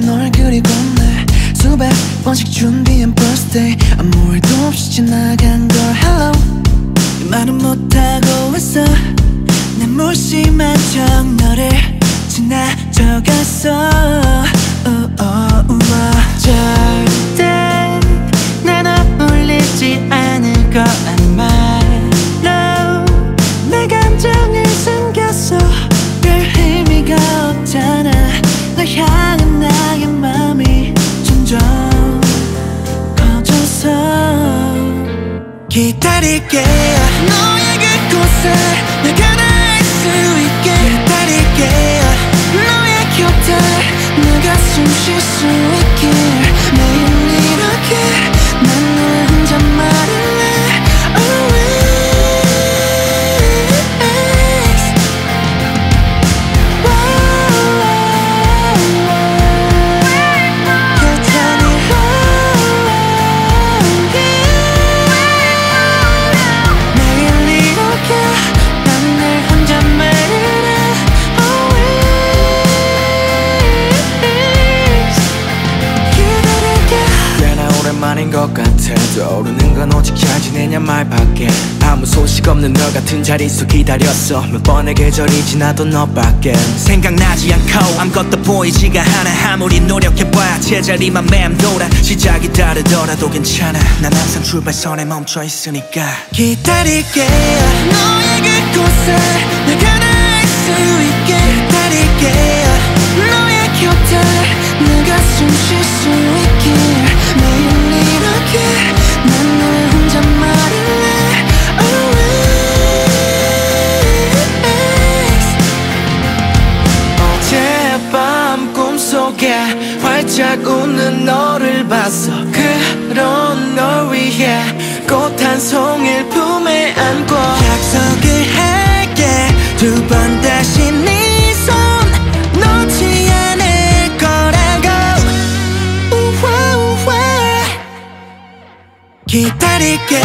널 그리고 내 수백 번씩 준비한 birthday. 아무 일도 없이 지나간 걸. Hello. 말은 못하고 있어. 내 무심한 척 너를 지나쳐갔어. 어, 어, 우와. 절대 난 어울리지 않을 거 기다릴게. 너의 그곳에 내가 같아 떠오르는 건 오직 잘 지내냐 말밖에. 아무 소식 없는 너 같은 자리에서 기다렸어. 몇 번의 계절이 지나도 너밖에. 생각나지 않고 아무것도 보이지가 않아. 아무리 노력해봐야 제자리만 맴돌아. 시작이 다르더라도 괜찮아. 난 항상 출발선에 멈춰 있으니까. 기다릴게. 너의 그곳에 내가 닿 웃는 너를 봤어. 그런 널 위해 꽃 한 송이를 품에 안고 약속을 할게. 두 번 다시 네 손 놓지 않을 거라고. 우와 우와. 기다릴게